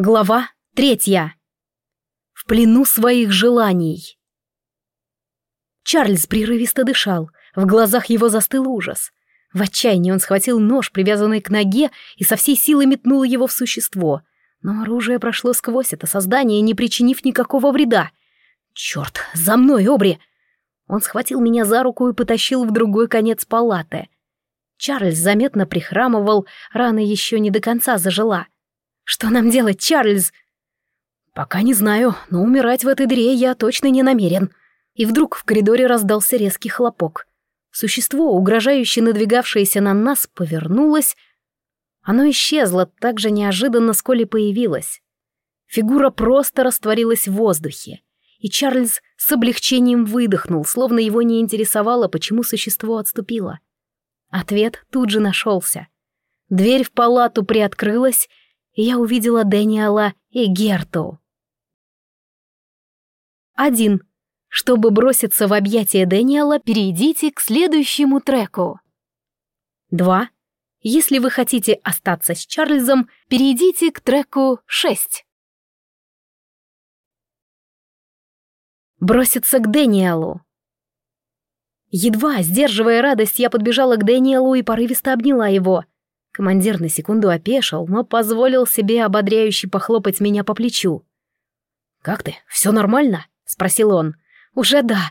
Глава третья. В плену своих желаний. Чарльз прерывисто дышал, в глазах его застыл ужас. В отчаянии он схватил нож, привязанный к ноге, и со всей силы метнул его в существо. Но оружие прошло сквозь это создание, не причинив никакого вреда. «Черт, за мной, Обри!» Он схватил меня за руку и потащил в другой конец палаты. Чарльз заметно прихрамывал, рана еще не до конца зажила — что нам делать, Чарльз? Пока не знаю, но умирать в этой дыре я точно не намерен. И вдруг в коридоре раздался резкий хлопок. Существо, угрожающе надвигавшееся на нас, повернулось. Оно исчезло так же неожиданно, сколь и появилось. Фигура просто растворилась в воздухе. И Чарльз с облегчением выдохнул, словно его не интересовало, почему существо отступило. Ответ тут же нашелся. Дверь в палату приоткрылась, я увидела Дэниела и Герту. Один. Чтобы броситься в объятия Дэниела, перейдите к следующему треку. Два. Если вы хотите остаться с Чарльзом, перейдите к треку 6. Броситься к Дэниелу. Едва, сдерживая радость, я подбежала к Дэниелу и порывисто обняла его — Командир на секунду опешил, но позволил себе ободряюще похлопать меня по плечу. «Как ты? Все нормально?» — спросил он. «Уже да».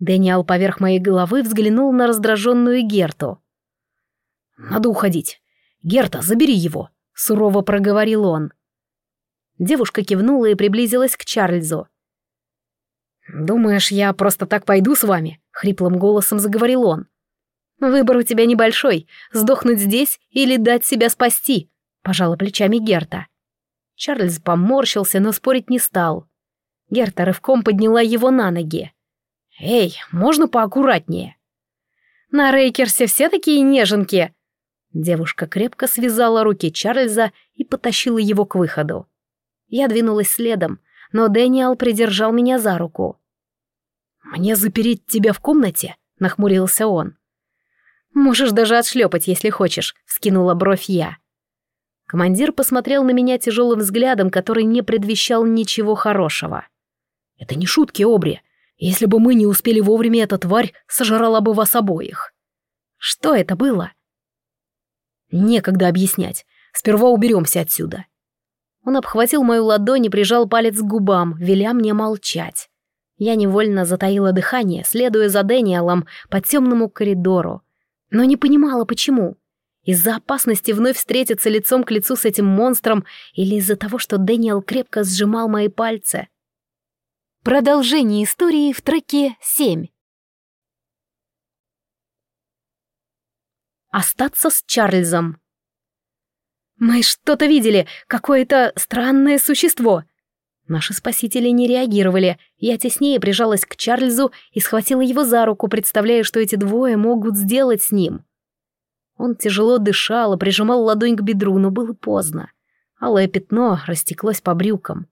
Дэниел поверх моей головы взглянул на раздраженную Герту. «Надо уходить. Герта, забери его», — сурово проговорил он. Девушка кивнула и приблизилась к Чарльзу. «Думаешь, я просто так пойду с вами?» — хриплым голосом заговорил он. «Выбор у тебя небольшой — сдохнуть здесь или дать себя спасти», — пожала плечами Герта. Чарльз поморщился, но спорить не стал. Герта рывком подняла его на ноги. «Эй, можно поаккуратнее?» «На Рейкерсе все такие неженки!» Девушка крепко связала руки Чарльза и потащила его к выходу. Я двинулась следом, но Дэниел придержал меня за руку. «Мне запереть тебя в комнате?» — нахмурился он. «Можешь даже отшлепать, если хочешь», — вскинула бровь я. Командир посмотрел на меня тяжелым взглядом, который не предвещал ничего хорошего. «Это не шутки, Обри. Если бы мы не успели вовремя, эта тварь сожрала бы вас обоих». «Что это было?» «Некогда объяснять. Сперва уберемся отсюда». Он обхватил мою ладонь и прижал палец к губам, веля мне молчать. Я невольно затаила дыхание, следуя за Дэниелом по темному коридору, но не понимала, почему. Из-за опасности вновь встретиться лицом к лицу с этим монстром или из-за того, что Дэниел крепко сжимал мои пальцы. Продолжение истории в треке 7. Остаться с Чарльзом. «Мы что-то видели, какое-то странное существо», Наши спасители не реагировали. Я теснее прижалась к Чарльзу и схватила его за руку, представляя, что эти двое могут сделать с ним. Он тяжело дышал и прижимал ладонь к бедру, но было поздно. Алое пятно растеклось по брюкам.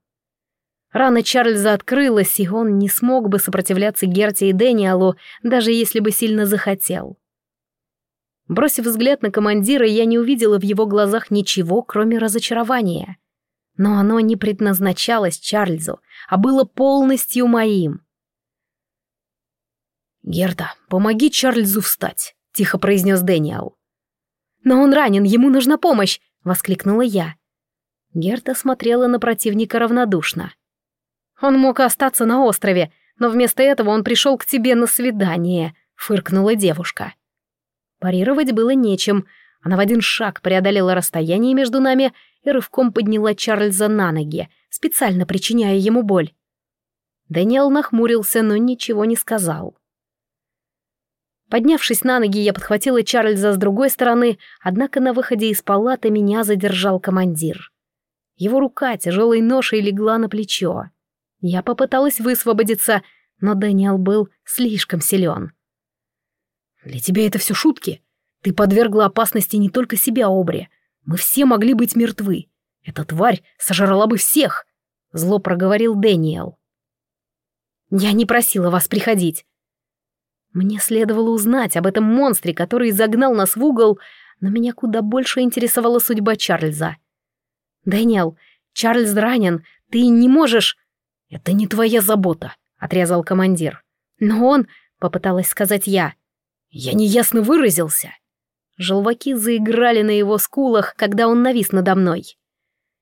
Рана Чарльза открылась, и он не смог бы сопротивляться Герте и Дэниалу, даже если бы сильно захотел. Бросив взгляд на командира, я не увидела в его глазах ничего, кроме разочарования — но оно не предназначалось Чарльзу, а было полностью моим. «Герда, помоги Чарльзу встать», — тихо произнес Дэниел. «Но он ранен, ему нужна помощь!» — воскликнула я. Герда смотрела на противника равнодушно. «Он мог остаться на острове, но вместо этого он пришел к тебе на свидание», — фыркнула девушка. Парировать было нечем. Она в один шаг преодолела расстояние между нами и рывком подняла Чарльза на ноги, специально причиняя ему боль. Дэниел нахмурился, но ничего не сказал. Поднявшись на ноги, я подхватила Чарльза с другой стороны, однако на выходе из палаты меня задержал командир. Его рука тяжелой ношей легла на плечо. Я попыталась высвободиться, но Дэниел был слишком силен. «Для тебя это все шутки. Ты подвергла опасности не только себя, Обри, мы все могли быть мертвы. Эта тварь сожрала бы всех, зло проговорил Дэниел. Я не просила вас приходить. Мне следовало узнать об этом монстре, который загнал нас в угол, но меня куда больше интересовала судьба Чарльза. «Дэниел, Чарльз ранен, ты не можешь...» «Это не твоя забота», — отрезал командир. «Но он...» — попыталась сказать я. «Я неясно выразился». Желваки заиграли на его скулах, когда он навис надо мной.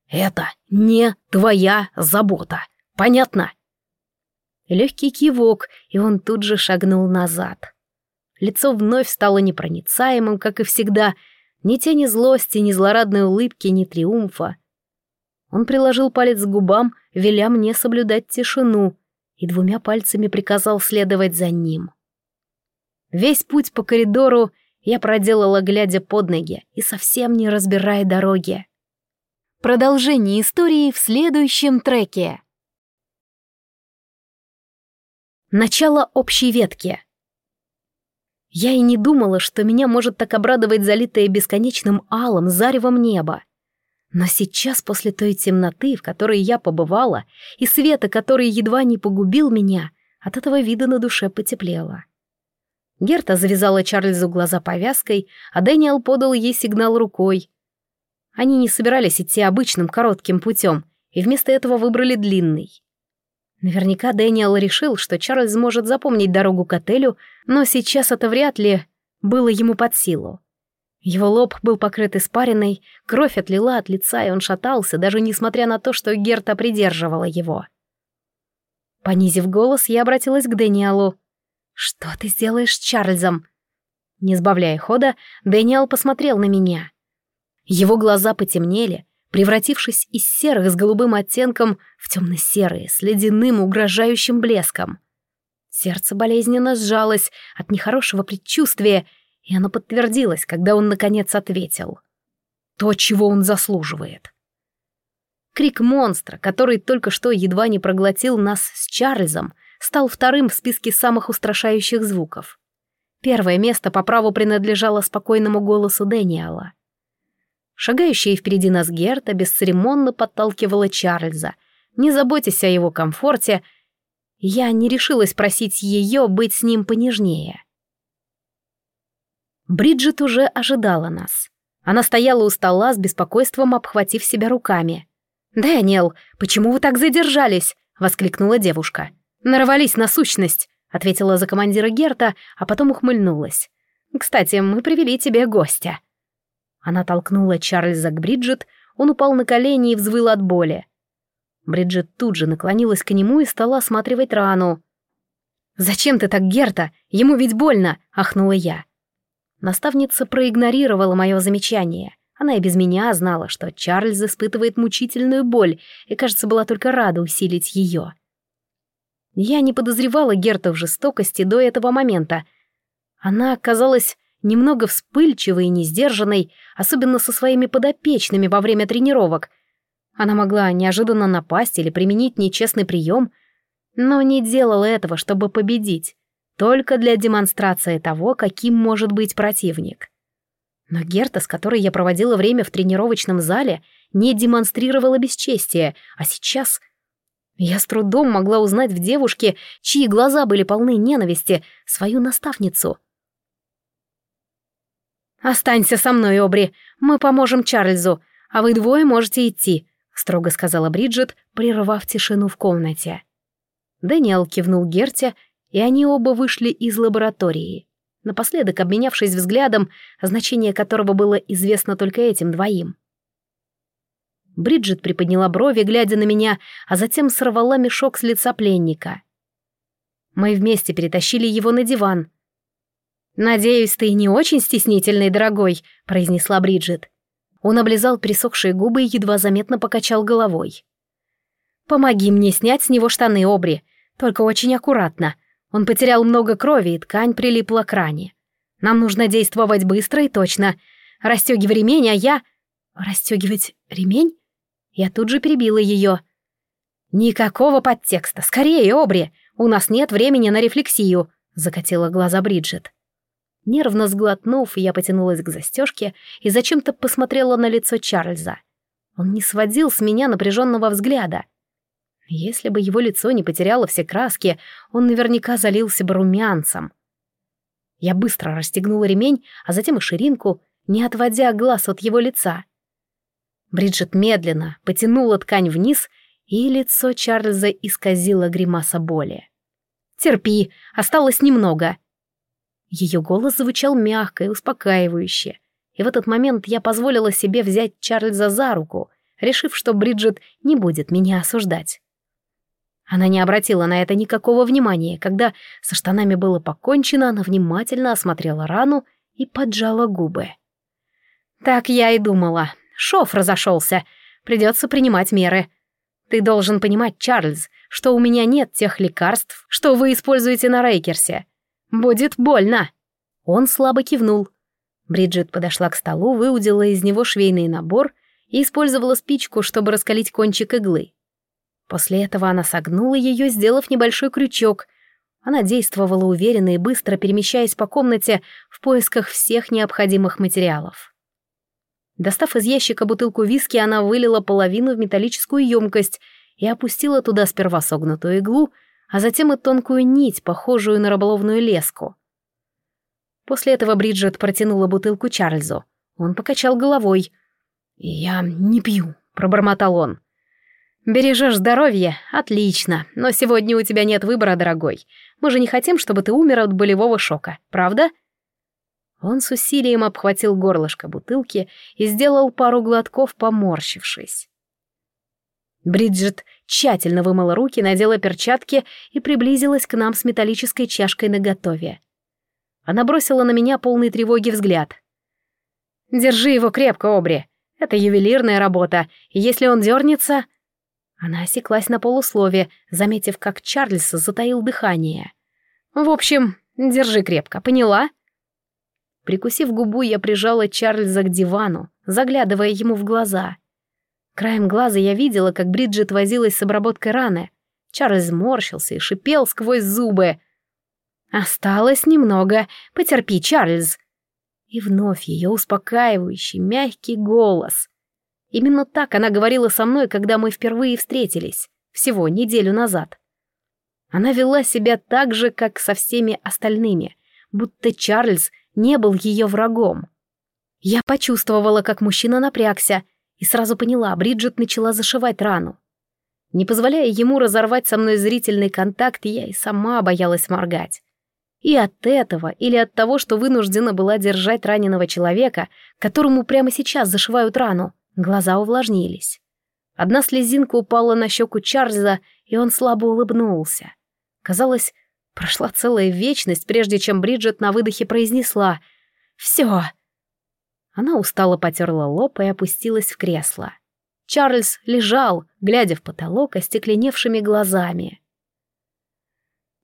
«Это не твоя забота. Понятно?» Легкий кивок, и он тут же шагнул назад. Лицо вновь стало непроницаемым, как и всегда. Ни тени злости, ни злорадной улыбки, ни триумфа. Он приложил палец к губам, веля мне соблюдать тишину, и двумя пальцами приказал следовать за ним. Весь путь по коридору я проделала, глядя под ноги и совсем не разбирая дороги. Продолжение истории в следующем треке. Начало общей ветки. Я и не думала, что меня может так обрадовать залитое бесконечным алым заревом небо. Но сейчас, после той темноты, в которой я побывала, и света, который едва не погубил меня, от этого вида на душе потеплело. Герта завязала Чарльзу глаза повязкой, а Дэниел подал ей сигнал рукой. Они не собирались идти обычным коротким путем, и вместо этого выбрали длинный. Наверняка Дэниел решил, что Чарльз может запомнить дорогу к отелю, но сейчас это вряд ли было ему под силу. Его лоб был покрыт испариной, кровь отлила от лица, и он шатался, даже несмотря на то, что Герта придерживала его. Понизив голос, я обратилась к Дэниелу. «Что ты сделаешь с Чарльзом?» Не сбавляя хода, Дэниел посмотрел на меня. Его глаза потемнели, превратившись из серых с голубым оттенком в темно-серые, с ледяным угрожающим блеском. Сердце болезненно сжалось от нехорошего предчувствия, и оно подтвердилось, когда он, наконец, ответил. То, чего он заслуживает. Крик монстра, который только что едва не проглотил нас с Чарльзом, стал вторым в списке самых устрашающих звуков. Первое место по праву принадлежало спокойному голосу Дэниела — Шагающая впереди нас Герта бесцеремонно подталкивала Чарльза. Не заботясь о его комфорте, я не решилась просить ее быть с ним понежнее. Бриджит уже ожидала нас. Она стояла у стола с беспокойством, обхватив себя руками. «Дэниел, почему вы так задержались?» — воскликнула девушка. «Нарвались на сущность», — ответила за командира Герта, а потом ухмыльнулась. «Кстати, мы привели тебе гостя». Она толкнула Чарльза к Бриджит, он упал на колени и взвыл от боли. Бриджит тут же наклонилась к нему и стала осматривать рану. «Зачем ты так, Герта? Ему ведь больно!» — ахнула я. Наставница проигнорировала мое замечание. Она и без меня знала, что Чарльз испытывает мучительную боль и, кажется, была только рада усилить ее. Я не подозревала Герта в жестокости до этого момента. Она, казалось, немного вспыльчивой и несдержанной, особенно со своими подопечными во время тренировок. Она могла неожиданно напасть или применить нечестный прием, но не делала этого, чтобы победить, только для демонстрации того, каким может быть противник. Но Герта, с которой я проводила время в тренировочном зале, не демонстрировала бесчестия, а сейчас... Я с трудом могла узнать в девушке, чьи глаза были полны ненависти, свою наставницу — «Останься со мной, Обри, мы поможем Чарльзу, а вы двое можете идти», — строго сказала Бриджит, прервав тишину в комнате. Дэниел кивнул Герте, и они оба вышли из лаборатории, напоследок обменявшись взглядом, значение которого было известно только этим двоим. Бриджит приподняла брови, глядя на меня, а затем сорвала мешок с лица пленника. Мы вместе перетащили его на диван, «Надеюсь, ты не очень стеснительный, дорогой», — произнесла Бриджит. Он облизал присохшие губы и едва заметно покачал головой. «Помоги мне снять с него штаны, Обри, только очень аккуратно. Он потерял много крови, и ткань прилипла к ране. Нам нужно действовать быстро и точно. Растёгивай ремень, а я...» «Растёгивать ремень?» Я тут же перебила ее. «Никакого подтекста. Скорее, Обри. У нас нет времени на рефлексию», — закатила глаза Бриджит. Нервно сглотнув, я потянулась к застежке и зачем-то посмотрела на лицо Чарльза. Он не сводил с меня напряженного взгляда. Если бы его лицо не потеряло все краски, он наверняка залился бы румянцем. Я быстро расстегнула ремень, а затем и ширинку, не отводя глаз от его лица. Бриджит медленно потянула ткань вниз, и лицо Чарльза исказило гримаса боли. «Терпи, осталось немного». Ее голос звучал мягко и успокаивающе, и в этот момент я позволила себе взять Чарльза за руку, решив, что Бриджит не будет меня осуждать. Она не обратила на это никакого внимания. Когда со штанами было покончено, она внимательно осмотрела рану и поджала губы. «Так я и думала. Шов разошелся. Придется принимать меры. Ты должен понимать, Чарльз, что у меня нет тех лекарств, что вы используете на Рейкерсе. Будет больно». Он слабо кивнул. Бриджит подошла к столу, выудила из него швейный набор и использовала спичку, чтобы раскалить кончик иглы. После этого она согнула ее, сделав небольшой крючок. Она действовала уверенно и быстро, перемещаясь по комнате в поисках всех необходимых материалов. Достав из ящика бутылку виски, она вылила половину в металлическую емкость и опустила туда сперва согнутую иглу, а затем и тонкую нить, похожую на рыболовную леску. После этого Бриджит протянула бутылку Чарльзу. Он покачал головой. «Я не пью», — пробормотал он. «Бережешь здоровье? Отлично. Но сегодня у тебя нет выбора, дорогой. Мы же не хотим, чтобы ты умер от болевого шока, правда?» Он с усилием обхватил горлышко бутылки и сделал пару глотков, поморщившись. Бриджит тщательно вымыла руки, надела перчатки и приблизилась к нам с металлической чашкой наготове. Она бросила на меня полный тревоги взгляд. «Держи его крепко, Обри. Это ювелирная работа, и если он дернется...» Она осеклась на полуслове, заметив, как Чарльз затаил дыхание. «В общем, держи крепко, поняла?» Прикусив губу, я прижала Чарльза к дивану, заглядывая ему в глаза. Краем глаза я видела, как Бриджит возилась с обработкой раны. Чарльз морщился и шипел сквозь зубы. «Осталось немного. Потерпи, Чарльз!» И вновь ее успокаивающий, мягкий голос. Именно так она говорила со мной, когда мы впервые встретились, всего неделю назад. Она вела себя так же, как со всеми остальными, будто Чарльз не был ее врагом. Я почувствовала, как мужчина напрягся, и сразу поняла, Бриджит начала зашивать рану. Не позволяя ему разорвать со мной зрительный контакт, я и сама боялась моргать. И от этого, или от того, что вынуждена была держать раненого человека, которому прямо сейчас зашивают рану, Глаза увлажнились. Одна слезинка упала на щеку Чарльза, и он слабо улыбнулся. Казалось, прошла целая вечность, прежде чем Бриджит на выдохе произнесла «Все». Она устало потерла лоб и опустилась в кресло. Чарльз лежал, глядя в потолок остекленевшими глазами.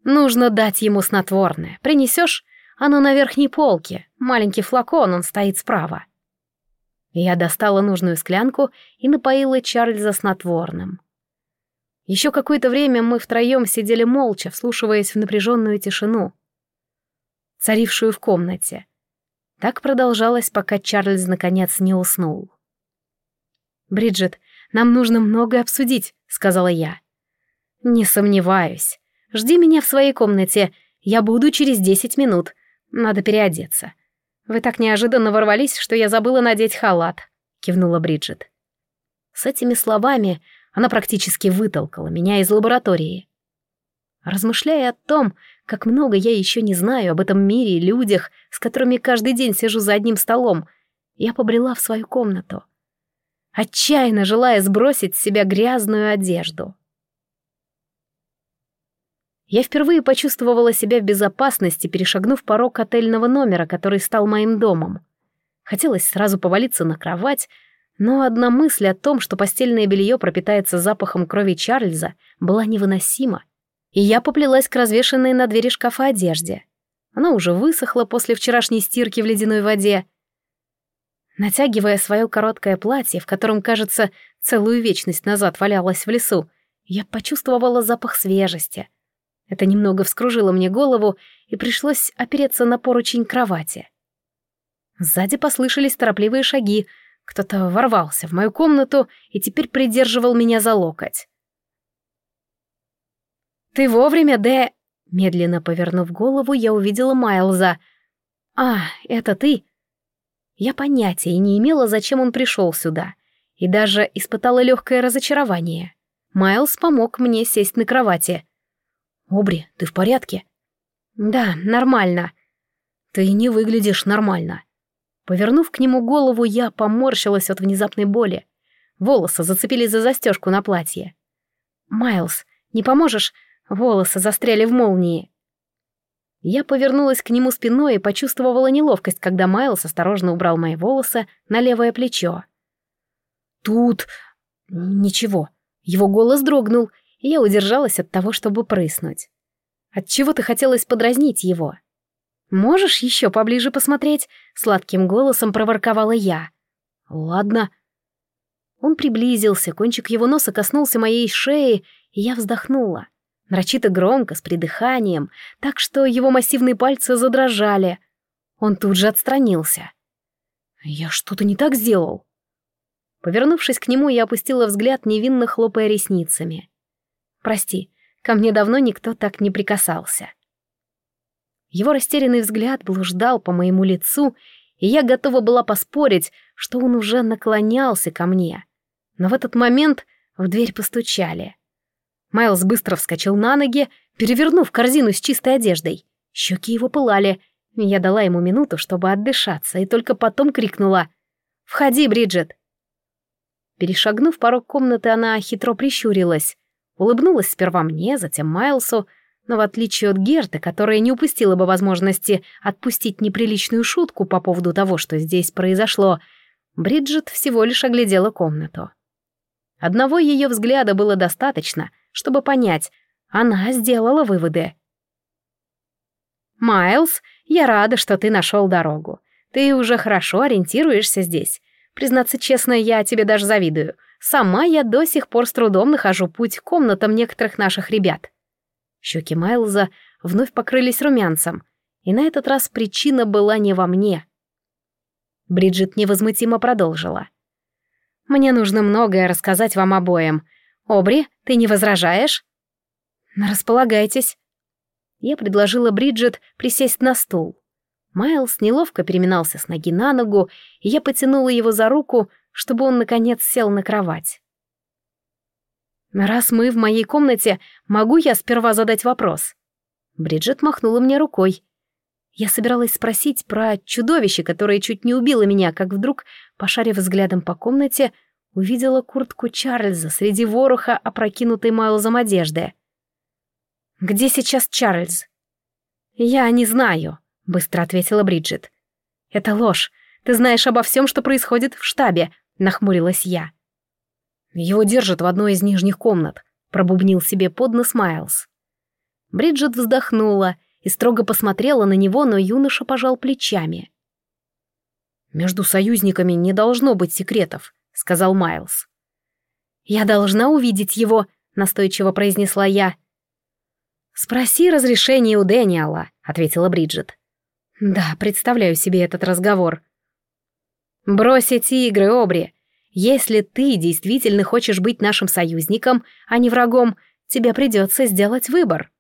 «Нужно дать ему снотворное. Принесешь? Оно на верхней полке. Маленький флакон, он стоит справа». Я достала нужную склянку и напоила Чарльза снотворным. Еще какое-то время мы втроем сидели молча, вслушиваясь в напряженную тишину, царившую в комнате. Так продолжалось, пока Чарльз наконец не уснул. «Бриджит, нам нужно многое обсудить», — сказала я. «Не сомневаюсь. Жди меня в своей комнате. Я буду через десять минут. Надо переодеться. «Вы так неожиданно ворвались, что я забыла надеть халат», — кивнула Бриджит. С этими словами она практически вытолкала меня из лаборатории. Размышляя о том, как много я еще не знаю об этом мире и людях, с которыми каждый день сижу за одним столом, я побрела в свою комнату, отчаянно желая сбросить с себя грязную одежду. Я впервые почувствовала себя в безопасности, перешагнув порог отельного номера, который стал моим домом. Хотелось сразу повалиться на кровать, но одна мысль о том, что постельное белье пропитается запахом крови Чарльза, была невыносима. И я поплелась к развешенной на двери шкафа одежде. Она уже высохла после вчерашней стирки в ледяной воде. Натягивая свое короткое платье, в котором, кажется, целую вечность назад валялась в лесу, я почувствовала запах свежести — это немного вскружило мне голову, и пришлось опереться на поручень кровати. Сзади послышались торопливые шаги. Кто-то ворвался в мою комнату и теперь придерживал меня за локоть. «Ты вовремя, Дэ...» Медленно повернув голову, я увидела Майлза. «А, это ты?» Я понятия не имела, зачем он пришел сюда. и даже испытала легкое разочарование. Майлз помог мне сесть на кровати. «Обри, ты в порядке?» «Да, нормально». «Ты не выглядишь нормально». Повернув к нему голову, я поморщилась от внезапной боли. Волосы зацепились за застежку на платье. «Майлз, не поможешь? Волосы застряли в молнии». Я повернулась к нему спиной и почувствовала неловкость, когда Майлз осторожно убрал мои волосы на левое плечо. «Тут... ничего». Его голос дрогнул, и я удержалась от того, чтобы прыснуть. Отчего-то хотелось подразнить его. «Можешь еще поближе посмотреть?» — сладким голосом проворковала я. «Ладно». Он приблизился, кончик его носа коснулся моей шеи, и я вздохнула. Нарочито громко, с придыханием, так что его массивные пальцы задрожали. Он тут же отстранился. «Я что-то не так сделал?» Повернувшись к нему, я опустила взгляд, невинно хлопая ресницами. «Прости, ко мне давно никто так не прикасался». Его растерянный взгляд блуждал по моему лицу, и я готова была поспорить, что он уже наклонялся ко мне. Но в этот момент в дверь постучали. Майлз быстро вскочил на ноги, перевернув корзину с чистой одеждой. Щеки его пылали. Я дала ему минуту, чтобы отдышаться, и только потом крикнула «Входи, Бриджит!» Перешагнув порог комнаты, она хитро прищурилась. Улыбнулась сперва мне, затем Майлсу, но в отличие от Герты, которая не упустила бы возможности отпустить неприличную шутку по поводу того, что здесь произошло, Бриджит всего лишь оглядела комнату. Одного ее взгляда было достаточно, чтобы понять, она сделала выводы. «Майлз, я рада, что ты нашел дорогу. Ты уже хорошо ориентируешься здесь. Признаться честно, я тебе даже завидую. Сама я до сих пор с трудом нахожу путь к комнатам некоторых наших ребят. Щеки Майлза вновь покрылись румянцем, и на этот раз причина была не во мне. Бриджит невозмутимо продолжила. «Мне нужно многое рассказать вам обоим. Обри, ты не возражаешь?» «Располагайтесь». Я предложила Бриджит присесть на стул. Майлз неловко переминался с ноги на ногу, и я потянула его за руку, чтобы он, наконец, сел на кровать. «Раз мы в моей комнате, могу я сперва задать вопрос?» Бриджит махнула мне рукой. Я собиралась спросить про чудовище, которое чуть не убило меня, как вдруг, пошарив взглядом по комнате, увидела куртку Чарльза среди вороха, опрокинутой Майлзом одежды. «Где сейчас Чарльз?» «Я не знаю», быстро ответила Бриджит. Это ложь. Ты знаешь обо всем, что происходит в штабе, нахмурилась я. Его держат в одной из нижних комнат, пробубнил себе под нос Майлз. Бриджит вздохнула и строго посмотрела на него, но юноша пожал плечами. «Между союзниками не должно быть секретов», — сказал Майлз. «Я должна увидеть его», — настойчиво произнесла я. «Спроси разрешение у Дэниела», — ответила Бриджит. Да, представляю себе этот разговор. Брось эти игры, Обри. Если ты действительно хочешь быть нашим союзником, а не врагом, тебе придется сделать выбор.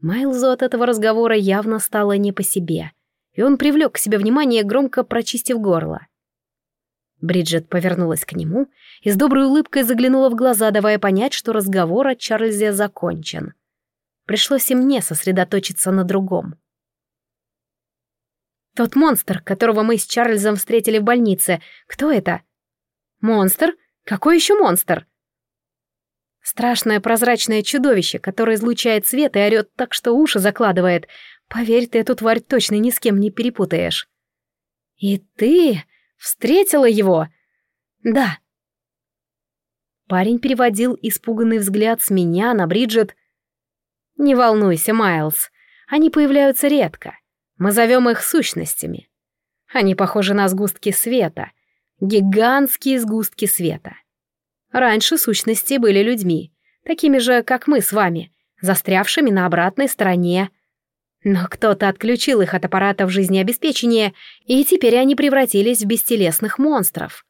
Майлзу от этого разговора явно стало не по себе, и он привлек к себе внимание, громко прочистив горло. Бриджит повернулась к нему и с доброй улыбкой заглянула в глаза, давая понять, что разговор о Чарльзе закончен. Пришлось и мне сосредоточиться на другом. Тот монстр, которого мы с Чарльзом встретили в больнице. Кто это? Монстр? Какой еще монстр? Страшное прозрачное чудовище, которое излучает свет и орёт так, что уши закладывает. Поверь, ты эту тварь точно ни с кем не перепутаешь. И ты встретила его? Да. Парень переводил испуганный взгляд с меня на Бриджит. Не волнуйся, Майлз, они появляются редко. Мы зовем их сущностями. Они похожи на сгустки света, гигантские сгустки света. Раньше сущности были людьми, такими же, как мы с вами, застрявшими на обратной стороне. Но кто-то отключил их от аппаратов жизнеобеспечения, и теперь они превратились в бестелесных монстров.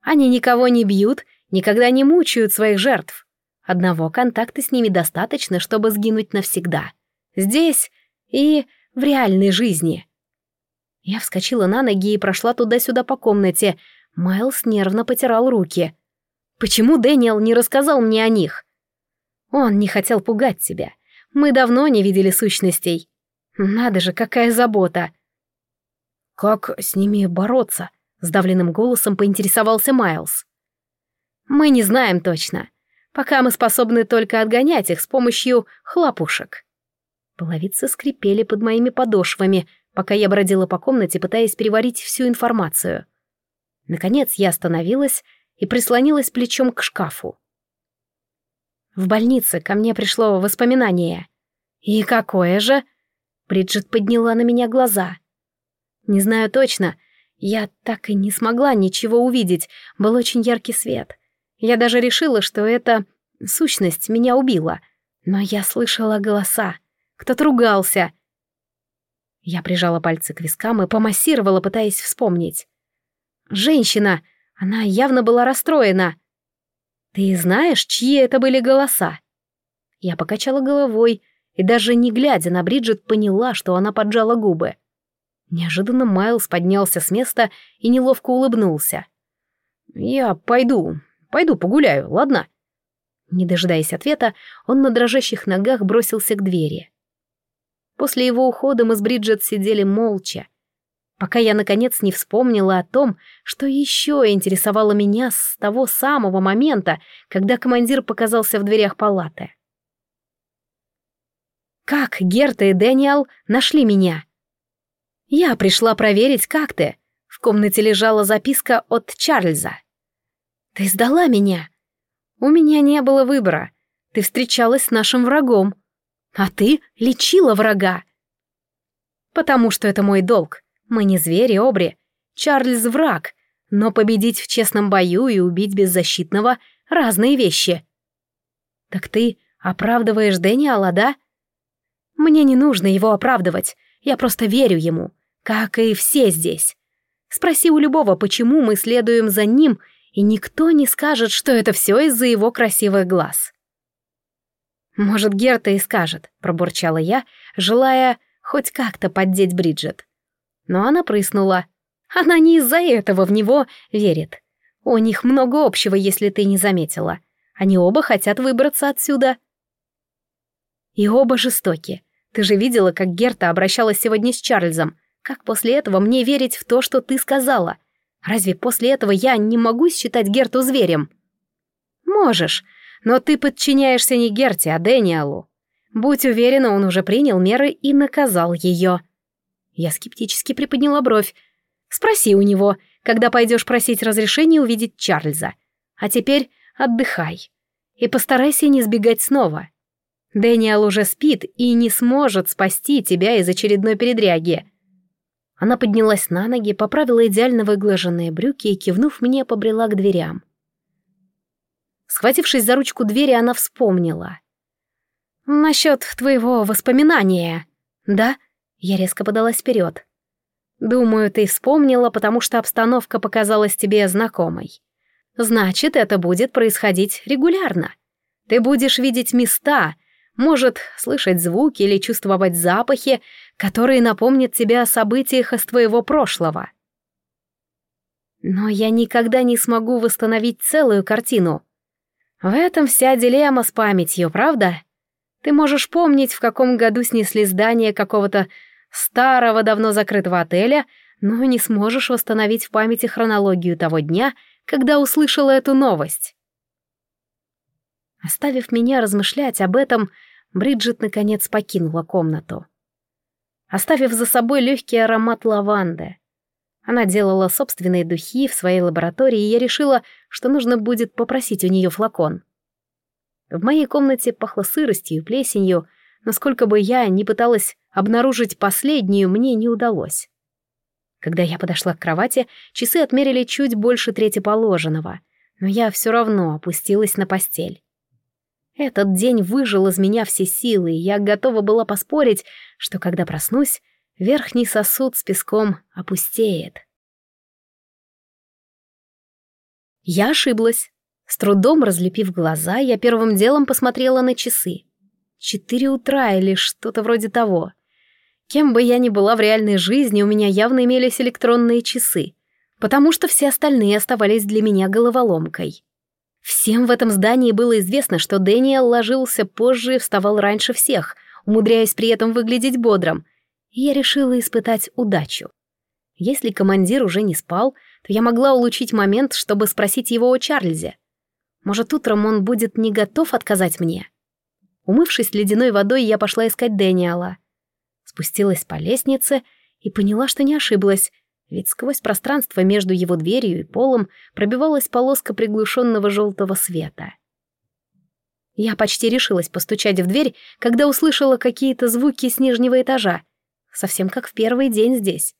Они никого не бьют, никогда не мучают своих жертв. Одного контакта с ними достаточно, чтобы сгинуть навсегда. Здесь и в реальной жизни. Я вскочила на ноги и прошла туда-сюда по комнате. Майлз нервно потирал руки. «Почему Дэниел не рассказал мне о них?» «Он не хотел пугать тебя. Мы давно не видели сущностей. Надо же, какая забота!» «Как с ними бороться?» — сдавленным голосом поинтересовался Майлз. «Мы не знаем точно. Пока мы способны только отгонять их с помощью хлопушек». Половицы скрипели под моими подошвами, пока я бродила по комнате, пытаясь переварить всю информацию. Наконец я остановилась и прислонилась плечом к шкафу. В больнице ко мне пришло воспоминание. «И какое же?» Бриджит подняла на меня глаза. «Не знаю точно. Я так и не смогла ничего увидеть. Был очень яркий свет. Я даже решила, что эта сущность меня убила. Но я слышала голоса. Кто-то ругался. Я прижала пальцы к вискам и помассировала, пытаясь вспомнить. Женщина! Она явно была расстроена. Ты знаешь, чьи это были голоса? Я покачала головой и даже не глядя на Бриджит поняла, что она поджала губы. Неожиданно Майлз поднялся с места и неловко улыбнулся. «Я пойду, пойду погуляю, ладно?» Не дожидаясь ответа, он на дрожащих ногах бросился к двери. После его ухода мы с Бриджит сидели молча, пока я, наконец, не вспомнила о том, что еще интересовало меня с того самого момента, когда командир показался в дверях палаты. «Как Герта и Дэниел нашли меня?» «Я пришла проверить, как ты». В комнате лежала записка от Чарльза. «Ты сдала меня?» «У меня не было выбора. Ты встречалась с нашим врагом. А ты лечила врага». «Потому что это мой долг. Мы не звери, Обри. Чарльз враг, но победить в честном бою и убить беззащитного — разные вещи. Так ты оправдываешь Дэниала, да? Мне не нужно его оправдывать, я просто верю ему, как и все здесь. Спроси у любого, почему мы следуем за ним, и никто не скажет, что это все из-за его красивых глаз. «Может, Герта и скажет», — пробурчала я, желая хоть как-то поддеть Бриджит но она прыснула. Она не из-за этого в него верит. У них много общего, если ты не заметила. Они оба хотят выбраться отсюда. И оба жестоки. Ты же видела, как Герта обращалась сегодня с Чарльзом. Как после этого мне верить в то, что ты сказала? Разве после этого я не могу считать Герту зверем? Можешь, но ты подчиняешься не Герте, а Дэниелу. Будь уверена, он уже принял меры и наказал ее. Я скептически приподняла бровь. «Спроси у него, когда пойдешь просить разрешения увидеть Чарльза. А теперь отдыхай. И постарайся не сбегать снова. Дэниел уже спит и не сможет спасти тебя из очередной передряги». Она поднялась на ноги, поправила идеально выглаженные брюки и, кивнув мне, побрела к дверям. Схватившись за ручку двери, она вспомнила. «Насчет твоего воспоминания. Да, я резко подалась вперед. «Думаю, ты вспомнила, потому что обстановка показалась тебе знакомой. Значит, это будет происходить регулярно. Ты будешь видеть места, может, слышать звуки или чувствовать запахи, которые напомнят тебе о событиях из твоего прошлого. Но я никогда не смогу восстановить целую картину. В этом вся дилемма с памятью, правда? Ты можешь помнить, в каком году снесли здание какого-то старого давно закрытого отеля, но не сможешь восстановить в памяти хронологию того дня, когда услышала эту новость. Оставив меня размышлять об этом, Бриджит наконец покинула комнату. Оставив за собой легкий аромат лаванды. Она делала собственные духи в своей лаборатории, и я решила, что нужно будет попросить у нее флакон. В моей комнате пахло сыростью и плесенью, но сколько бы я ни пыталась обнаружить последнюю, мне не удалось. Когда я подошла к кровати, часы отмерили чуть больше трети положенного, но я все равно опустилась на постель. Этот день выжил из меня все силы, и я готова была поспорить, что когда проснусь, верхний сосуд с песком опустеет. Я ошиблась. С трудом разлепив глаза, я первым делом посмотрела на часы. Четыре утра или что-то вроде того. Кем бы я ни была в реальной жизни, у меня явно имелись электронные часы. потому что все остальные оставались для меня головоломкой. Всем в этом здании было известно, что Дэниел ложился позже и вставал раньше всех, умудряясь при этом выглядеть бодрым, и я решила испытать удачу. Если командир уже не спал, то я могла улучшить момент, чтобы спросить его о Чарльзе. Может, утром он будет не готов отказать мне? Умывшись ледяной водой, я пошла искать Дэниела. Спустилась по лестнице и поняла, что не ошиблась, ведь сквозь пространство между его дверью и полом пробивалась полоска приглушенного желтого света. Я почти решилась постучать в дверь, когда услышала какие-то звуки с нижнего этажа, совсем как в первый день здесь.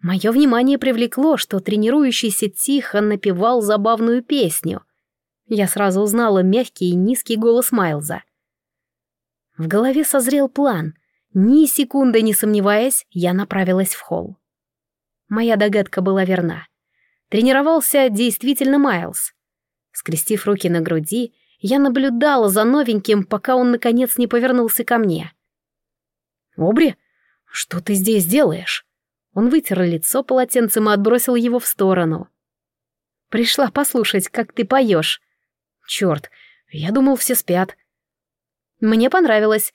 Мое внимание привлекло, что тренирующийся тихо напевал забавную песню. Я сразу узнала мягкий и низкий голос Майлза. В голове созрел план. Ни секунды не сомневаясь, я направилась в холл. Моя догадка была верна. Тренировался действительно Майлз. Скрестив руки на груди, я наблюдала за новеньким, пока он, наконец, не повернулся ко мне. «Обри, что ты здесь делаешь?» Он вытер лицо полотенцем и отбросил его в сторону. «Пришла послушать, как ты поешь». «Черт, я думал, все спят». «Мне понравилось.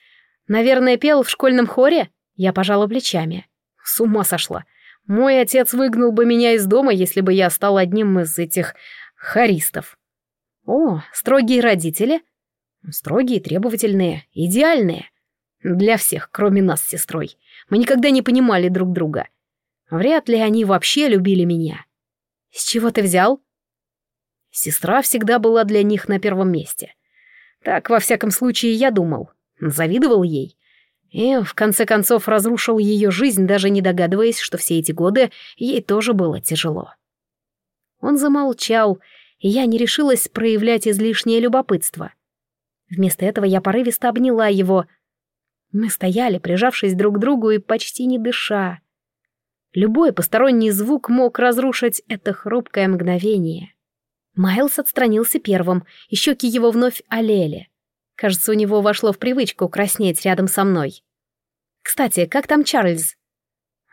Наверное, пел в школьном хоре?» Я пожала плечами. «С ума сошла. Мой отец выгнал бы меня из дома, если бы я стал одним из этих хористов». «О, строгие родители?» «Строгие, требовательные, идеальные. Для всех, кроме нас с сестрой. Мы никогда не понимали друг друга. Вряд ли они вообще любили меня. С чего ты взял? Сестра всегда была для них на первом месте. Так, во всяком случае, я думал. Завидовал ей. И, в конце концов, разрушил ее жизнь, даже не догадываясь, что все эти годы ей тоже было тяжело. Он замолчал, и я не решилась проявлять излишнее любопытство. Вместо этого я порывисто обняла его. Мы стояли, прижавшись друг к другу и почти не дыша. Любой посторонний звук мог разрушить это хрупкое мгновение. Майлз отстранился первым, и щеки его вновь олели. Кажется, у него вошло в привычку краснеть рядом со мной. «Кстати, как там Чарльз?»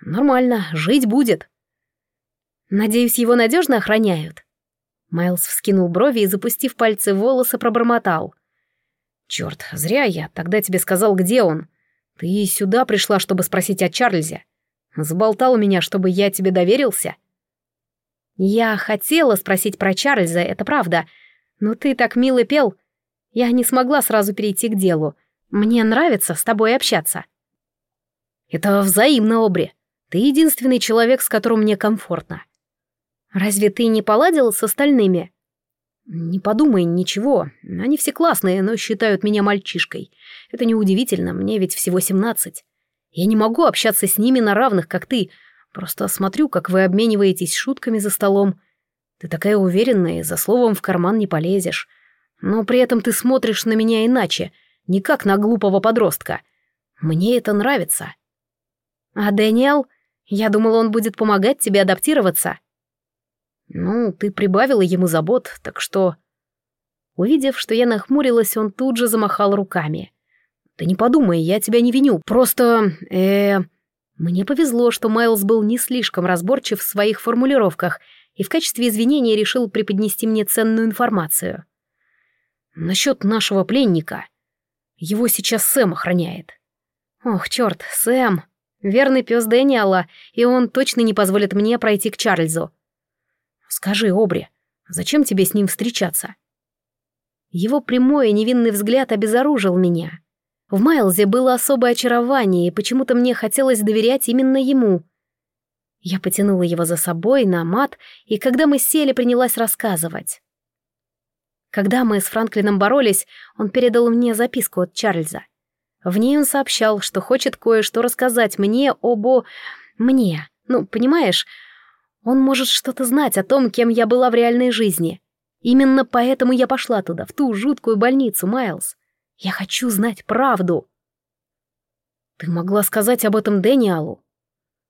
«Нормально, жить будет». «Надеюсь, его надежно охраняют?» Майлз вскинул брови и, запустив пальцы в волосы, пробормотал. «Черт, зря я тогда тебе сказал, где он. Ты сюда пришла, чтобы спросить о Чарльзе. Заболтал меня, чтобы я тебе доверился?» «Я хотела спросить про Чарльза, это правда. Но ты так мило пел. Я не смогла сразу перейти к делу. Мне нравится с тобой общаться». «Это взаимно, Обри. Ты единственный человек, с которым мне комфортно». «Разве ты не поладил с остальными?» «Не подумай, ничего. Они все классные, но считают меня мальчишкой. Это неудивительно, мне ведь всего семнадцать. Я не могу общаться с ними на равных, как ты. Просто смотрю, как вы обмениваетесь шутками за столом. Ты такая уверенная, за словом в карман не полезешь. Но при этом ты смотришь на меня иначе, не как на глупого подростка. Мне это нравится. А Дэниел? Я думала, он будет помогать тебе адаптироваться. Ну, ты прибавила ему забот, так что... Увидев, что я нахмурилась, он тут же замахал руками. Ты не подумай, я тебя не виню. Просто... э Мне повезло, что Майлз был не слишком разборчив в своих формулировках и в качестве извинения решил преподнести мне ценную информацию. Насчет нашего пленника. Его сейчас Сэм охраняет. Ох, черт, Сэм. Верный пес Дэниела, и он точно не позволит мне пройти к Чарльзу. Скажи, Обри, зачем тебе с ним встречаться? Его прямой и невинный взгляд обезоружил меня. В Майлзе было особое очарование, и почему-то мне хотелось доверять именно ему. Я потянула его за собой на мат, и когда мы сели, принялась рассказывать. Когда мы с Франклином боролись, он передал мне записку от Чарльза. В ней он сообщал, что хочет кое-что рассказать мне обо... мне. Ну, понимаешь, он может что-то знать о том, кем я была в реальной жизни. Именно поэтому я пошла туда, в ту жуткую больницу, Майлз. Я хочу знать правду. Ты могла сказать об этом Дэниалу.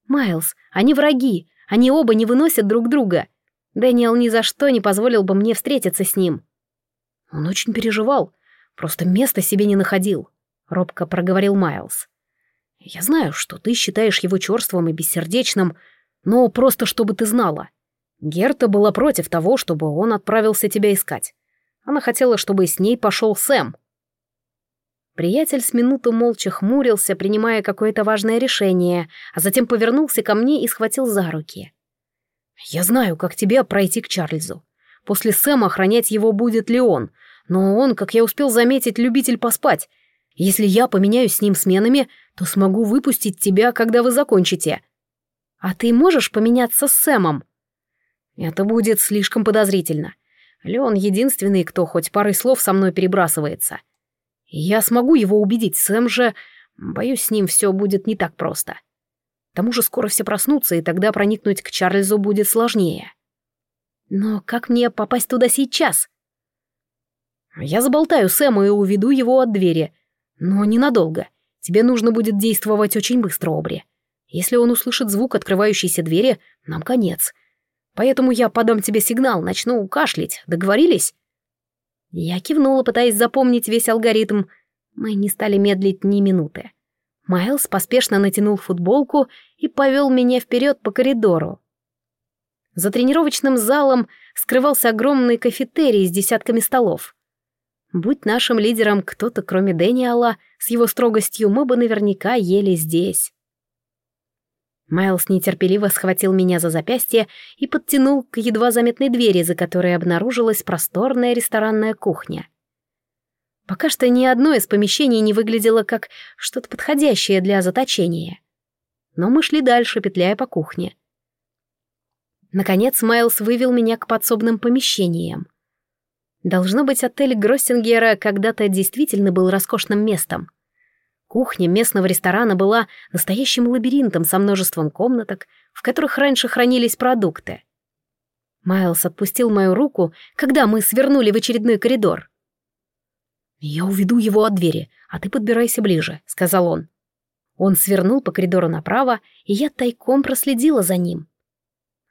Майлз, они враги, они оба не выносят друг друга. Дэниел ни за что не позволил бы мне встретиться с ним. Он очень переживал, просто места себе не находил, робко проговорил Майлз. Я знаю, что ты считаешь его черством и бессердечным, Но просто чтобы ты знала. Герта была против того, чтобы он отправился тебя искать. Она хотела, чтобы с ней пошел Сэм. Приятель с минуту молча хмурился, принимая какое-то важное решение, а затем повернулся ко мне и схватил за руки. «Я знаю, как тебе пройти к Чарльзу. После Сэма охранять его будет Леон, но он, как я успел заметить, любитель поспать. Если я поменяюсь с ним сменами, то смогу выпустить тебя, когда вы закончите». «А ты можешь поменяться с Сэмом?» «Это будет слишком подозрительно. Леон единственный, кто хоть парой слов со мной перебрасывается. Я смогу его убедить, Сэм же... Боюсь, с ним все будет не так просто. К тому же скоро все проснутся, и тогда проникнуть к Чарльзу будет сложнее. Но как мне попасть туда сейчас? Я заболтаю Сэма и уведу его от двери. Но ненадолго. Тебе нужно будет действовать очень быстро, Обри. Если он услышит звук открывающейся двери, нам конец. Поэтому я подам тебе сигнал, начну кашлять. Договорились?» Я кивнула, пытаясь запомнить весь алгоритм. Мы не стали медлить ни минуты. Майлз поспешно натянул футболку и повел меня вперед по коридору. За тренировочным залом скрывался огромный кафетерий с десятками столов. Будь нашим лидером кто-то, кроме Дэниела, с его строгостью, мы бы наверняка ели здесь. Майлз нетерпеливо схватил меня за запястье и подтянул к едва заметной двери, за которой обнаружилась просторная ресторанная кухня. Пока что ни одно из помещений не выглядело как что-то подходящее для заточения. Но мы шли дальше, петляя по кухне. Наконец Майлз вывел меня к подсобным помещениям. Должно быть, отель Гроссингера когда-то действительно был роскошным местом. Кухня местного ресторана была настоящим лабиринтом со множеством комнаток, в которых раньше хранились продукты. Майлз отпустил мою руку, когда мы свернули в очередной коридор. «Я уведу его от двери, а ты подбирайся ближе», — сказал он. Он свернул по коридору направо, и я тайком проследила за ним.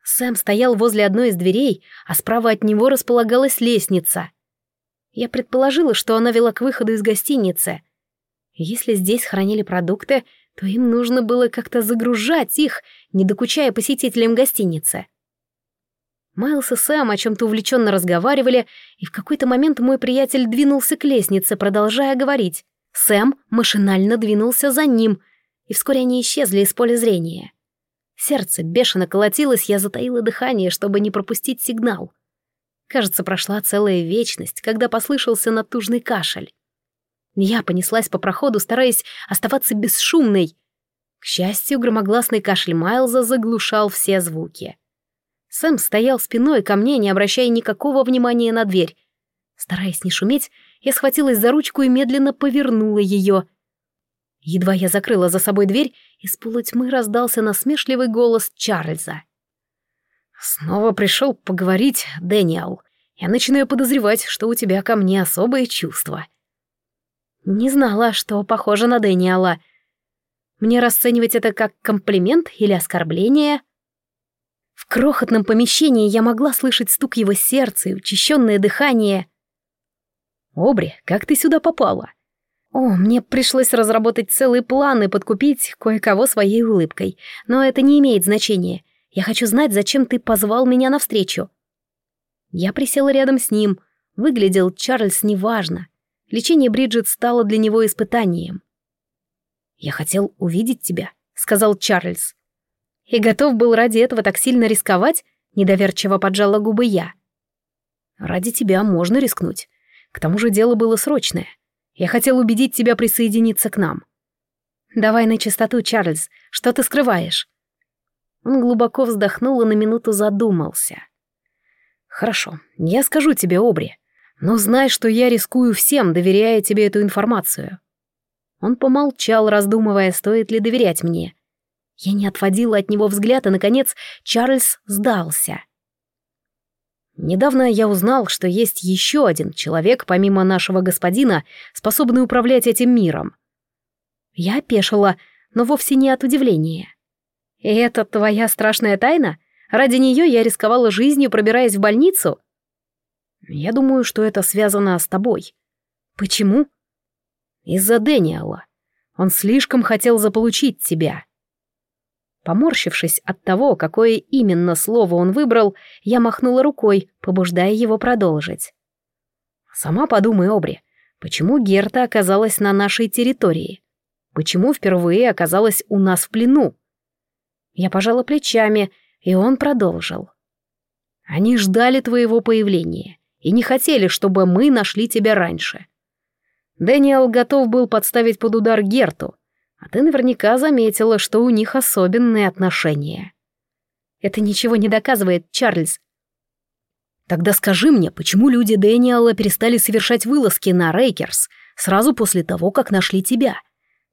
Сэм стоял возле одной из дверей, а справа от него располагалась лестница. Я предположила, что она вела к выходу из гостиницы — если здесь хранили продукты, то им нужно было как-то загружать их, не докучая посетителям гостиницы. Майлз и Сэм о чем-то увлеченно разговаривали, и в какой-то момент мой приятель двинулся к лестнице, продолжая говорить. Сэм машинально двинулся за ним, и вскоре они исчезли из поля зрения. Сердце бешено колотилось, я затаила дыхание, чтобы не пропустить сигнал. Кажется, прошла целая вечность, когда послышался натужный кашель. Я понеслась по проходу, стараясь оставаться бесшумной. К счастью, громогласный кашель Майлза заглушал все звуки. Сэм стоял спиной ко мне, не обращая никакого внимания на дверь. Стараясь не шуметь, я схватилась за ручку и медленно повернула ее. Едва я закрыла за собой дверь, из полутьмы раздался насмешливый голос Чарльза. «Снова пришел поговорить, Дэниел. Я начинаю подозревать, что у тебя ко мне особые чувства». Не знала, что похоже на Дэниела. Мне расценивать это как комплимент или оскорбление? В крохотном помещении я могла слышать стук его сердца и учащенное дыхание. «Обри, как ты сюда попала?» О, мне пришлось разработать целый план и подкупить кое-кого своей улыбкой. Но это не имеет значения. Я хочу знать, зачем ты позвал меня навстречу. Я присела рядом с ним. Выглядел Чарльз неважно. Лечение Бриджит стало для него испытанием. «Я хотел увидеть тебя», — сказал Чарльз. «И готов был ради этого так сильно рисковать?» — недоверчиво поджала губы я. «Ради тебя можно рискнуть. К тому же дело было срочное. Я хотел убедить тебя присоединиться к нам». «Давай на чистоту, Чарльз. Что ты скрываешь?» Он глубоко вздохнул и на минуту задумался. «Хорошо, я скажу тебе, Обри. Но знай, что я рискую всем, доверяя тебе эту информацию». Он помолчал, раздумывая, стоит ли доверять мне. Я не отводила от него взгляд, и, наконец, Чарльз сдался. Недавно я узнал, что есть еще один человек, помимо нашего господина, способный управлять этим миром. Я опешила, но вовсе не от удивления. «И это твоя страшная тайна? Ради нее я рисковала жизнью, пробираясь в больницу?» Я думаю, что это связано с тобой. Почему? Из-за Дэниела. Он слишком хотел заполучить тебя. Поморщившись от того, какое именно слово он выбрал, я махнула рукой, побуждая его продолжить. «Сама подумай, Обри, почему Герта оказалась на нашей территории? Почему впервые оказалась у нас в плену?» Я пожала плечами, и он продолжил. «Они ждали твоего появления и не хотели, чтобы мы нашли тебя раньше. Дэниел готов был подставить под удар Герту, а ты наверняка заметила, что у них особенные отношения. Это ничего не доказывает, Чарльз. Тогда скажи мне, почему люди Дэниела перестали совершать вылазки на Рейкерс сразу после того, как нашли тебя?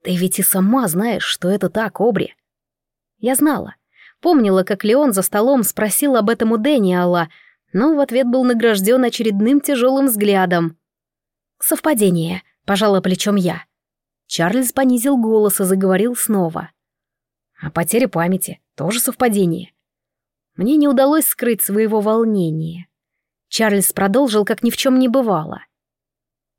Ты ведь и сама знаешь, что это так, Обри. Я знала. Помнила, как Леон за столом спросил об этом у Дэниела, но в ответ был награжден очередным тяжелым взглядом. «Совпадение», — пожала плечом я. Чарльз понизил голос и заговорил снова. А потеря памяти — тоже совпадение. Мне не удалось скрыть своего волнения. Чарльз продолжил, как ни в чем не бывало.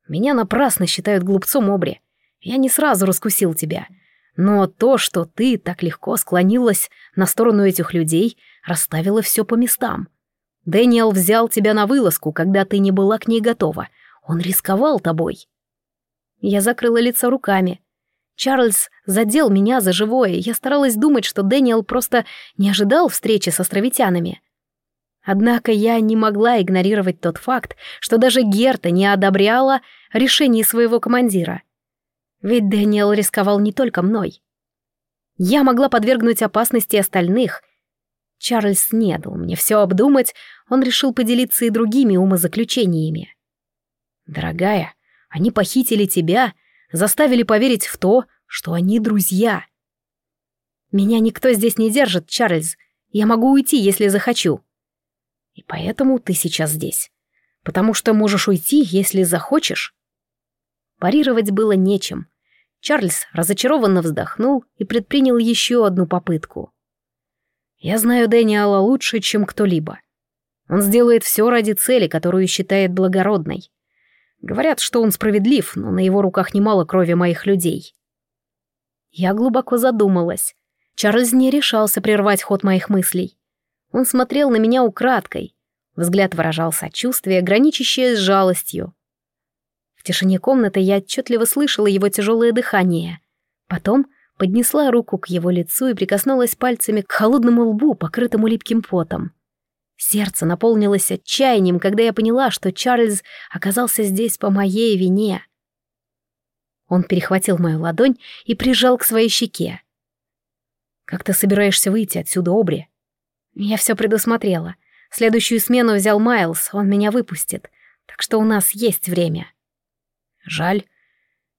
«Меня напрасно считают глупцом, Обри. Я не сразу раскусил тебя. Но то, что ты так легко склонилась на сторону этих людей, расставило все по местам. Дэниел взял тебя на вылазку, когда ты не была к ней готова. Он рисковал тобой. Я закрыла лицо руками. Чарльз задел меня за живое, я старалась думать, что Дэниел просто не ожидал встречи с островитянами. Однако я не могла игнорировать тот факт, что даже Герта не одобряла решение своего командира. Ведь Дэниел рисковал не только мной. Я могла подвергнуть опасности остальных. Чарльз не дал мне все обдумать, он решил поделиться и другими умозаключениями. «Дорогая, они похитили тебя, заставили поверить в то, что они друзья. Меня никто здесь не держит, Чарльз. Я могу уйти, если захочу. И поэтому ты сейчас здесь. Потому что можешь уйти, если захочешь. Парировать было нечем. Чарльз разочарованно вздохнул и предпринял еще одну попытку. Я знаю Дэниела лучше, чем кто-либо. Он сделает все ради цели, которую считает благородной. Говорят, что он справедлив, но на его руках немало крови моих людей. Я глубоко задумалась. Чарльз не решался прервать ход моих мыслей. Он смотрел на меня украдкой. Взгляд выражал сочувствие, граничащее с жалостью. В тишине комнаты я отчетливо слышала его тяжелое дыхание. Потом поднесла руку к его лицу и прикоснулась пальцами к холодному лбу, покрытому липким потом. Сердце наполнилось отчаянием, когда я поняла, что Чарльз оказался здесь по моей вине. Он перехватил мою ладонь и прижал к своей щеке. «Как ты собираешься выйти отсюда, Обри?» Я все предусмотрела. Следующую смену взял Майлз, он меня выпустит, так что у нас есть время. Жаль.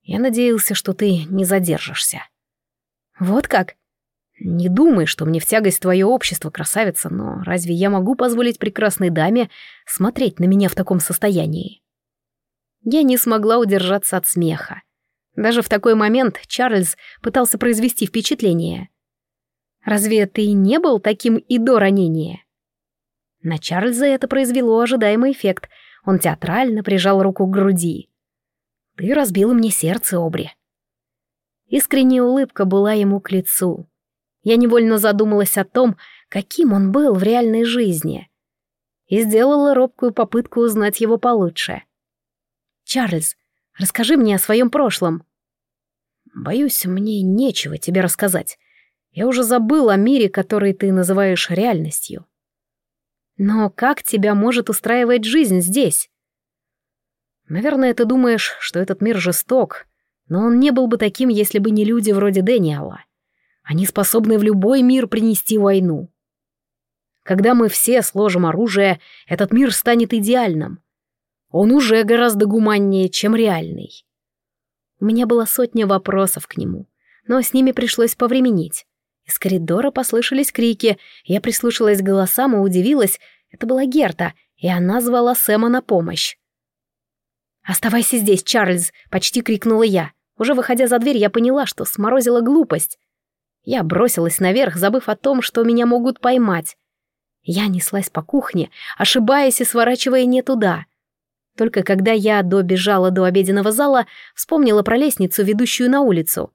Я надеялся, что ты не задержишься. Вот как? Не думай, что мне в тягость твое общество, красавица, но разве я могу позволить прекрасной даме смотреть на меня в таком состоянии? Я не смогла удержаться от смеха. Даже в такой момент Чарльз пытался произвести впечатление. «Разве ты не был таким и до ранения?» На Чарльза это произвело ожидаемый эффект. Он театрально прижал руку к груди. «Ты разбила мне сердце, Обри». Искренняя улыбка была ему к лицу. Я невольно задумалась о том, каким он был в реальной жизни. И сделала робкую попытку узнать его получше. «Чарльз, расскажи мне о своем прошлом». «Боюсь, мне нечего тебе рассказать. Я уже забыл о мире, который ты называешь реальностью». «Но как тебя может устраивать жизнь здесь?» «Наверное, ты думаешь, что этот мир жесток, но он не был бы таким, если бы не люди вроде Дэниела. Они способны в любой мир принести войну. Когда мы все сложим оружие, этот мир станет идеальным. Он уже гораздо гуманнее, чем реальный. У меня была сотня вопросов к нему, но с ними пришлось повременить. Из коридора послышались крики, я прислушалась к голосам и удивилась. Это была Герта, и она звала Сэма на помощь. «Оставайся здесь, Чарльз!» — почти крикнула я. Уже выходя за дверь, я поняла, что сморозила глупость. Я бросилась наверх, забыв о том, что меня могут поймать. Я неслась по кухне, ошибаясь и сворачивая не туда. Только когда я добежала до обеденного зала, вспомнила про лестницу, ведущую на улицу.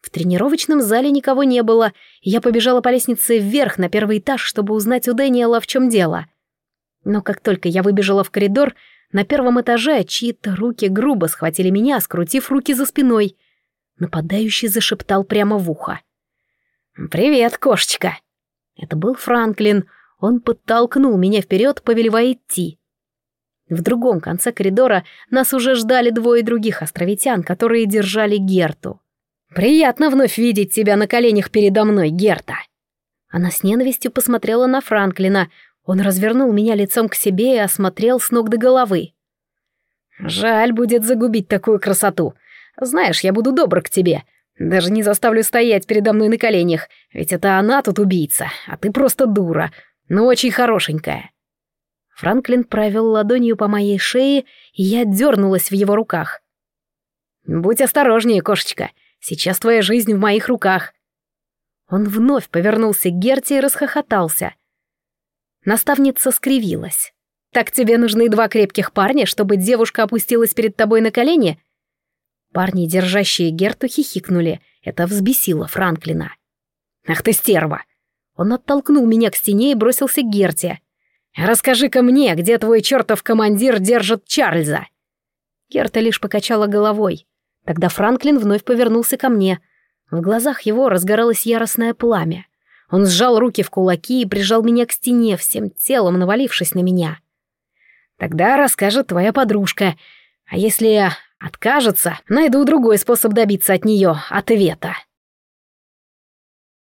В тренировочном зале никого не было, и я побежала по лестнице вверх на первый этаж, чтобы узнать у Дэниела, в чем дело. Но как только я выбежала в коридор, на первом этаже чьи-то руки грубо схватили меня, скрутив руки за спиной. Нападающий зашептал прямо в ухо. «Привет, кошечка!» Это был Франклин. Он подтолкнул меня вперед, повелевая идти. В другом конце коридора нас уже ждали двое других островитян, которые держали Герту. «Приятно вновь видеть тебя на коленях передо мной, Герта!» Она с ненавистью посмотрела на Франклина. Он развернул меня лицом к себе и осмотрел с ног до головы. «Жаль будет загубить такую красоту. Знаешь, я буду добр к тебе. Даже не заставлю стоять передо мной на коленях, ведь это она тут убийца, а ты просто дура, но очень хорошенькая». Франклин провел ладонью по моей шее, и я дернулась в его руках. «Будь осторожнее, кошечка. Сейчас твоя жизнь в моих руках». Он вновь повернулся к Герте и расхохотался. Наставница скривилась. «Так тебе нужны два крепких парня, чтобы девушка опустилась перед тобой на колени?» Парни, держащие Герту, хихикнули. Это взбесило Франклина. «Ах ты стерва!» Он оттолкнул меня к стене и бросился к Герте. «Расскажи-ка мне, где твой чертов командир держит Чарльза?» Герта лишь покачала головой. Тогда Франклин вновь повернулся ко мне. В глазах его разгоралось яростное пламя. Он сжал руки в кулаки и прижал меня к стене, всем телом навалившись на меня. «Тогда расскажет твоя подружка. А если откажется, найду другой способ добиться от нее ответа».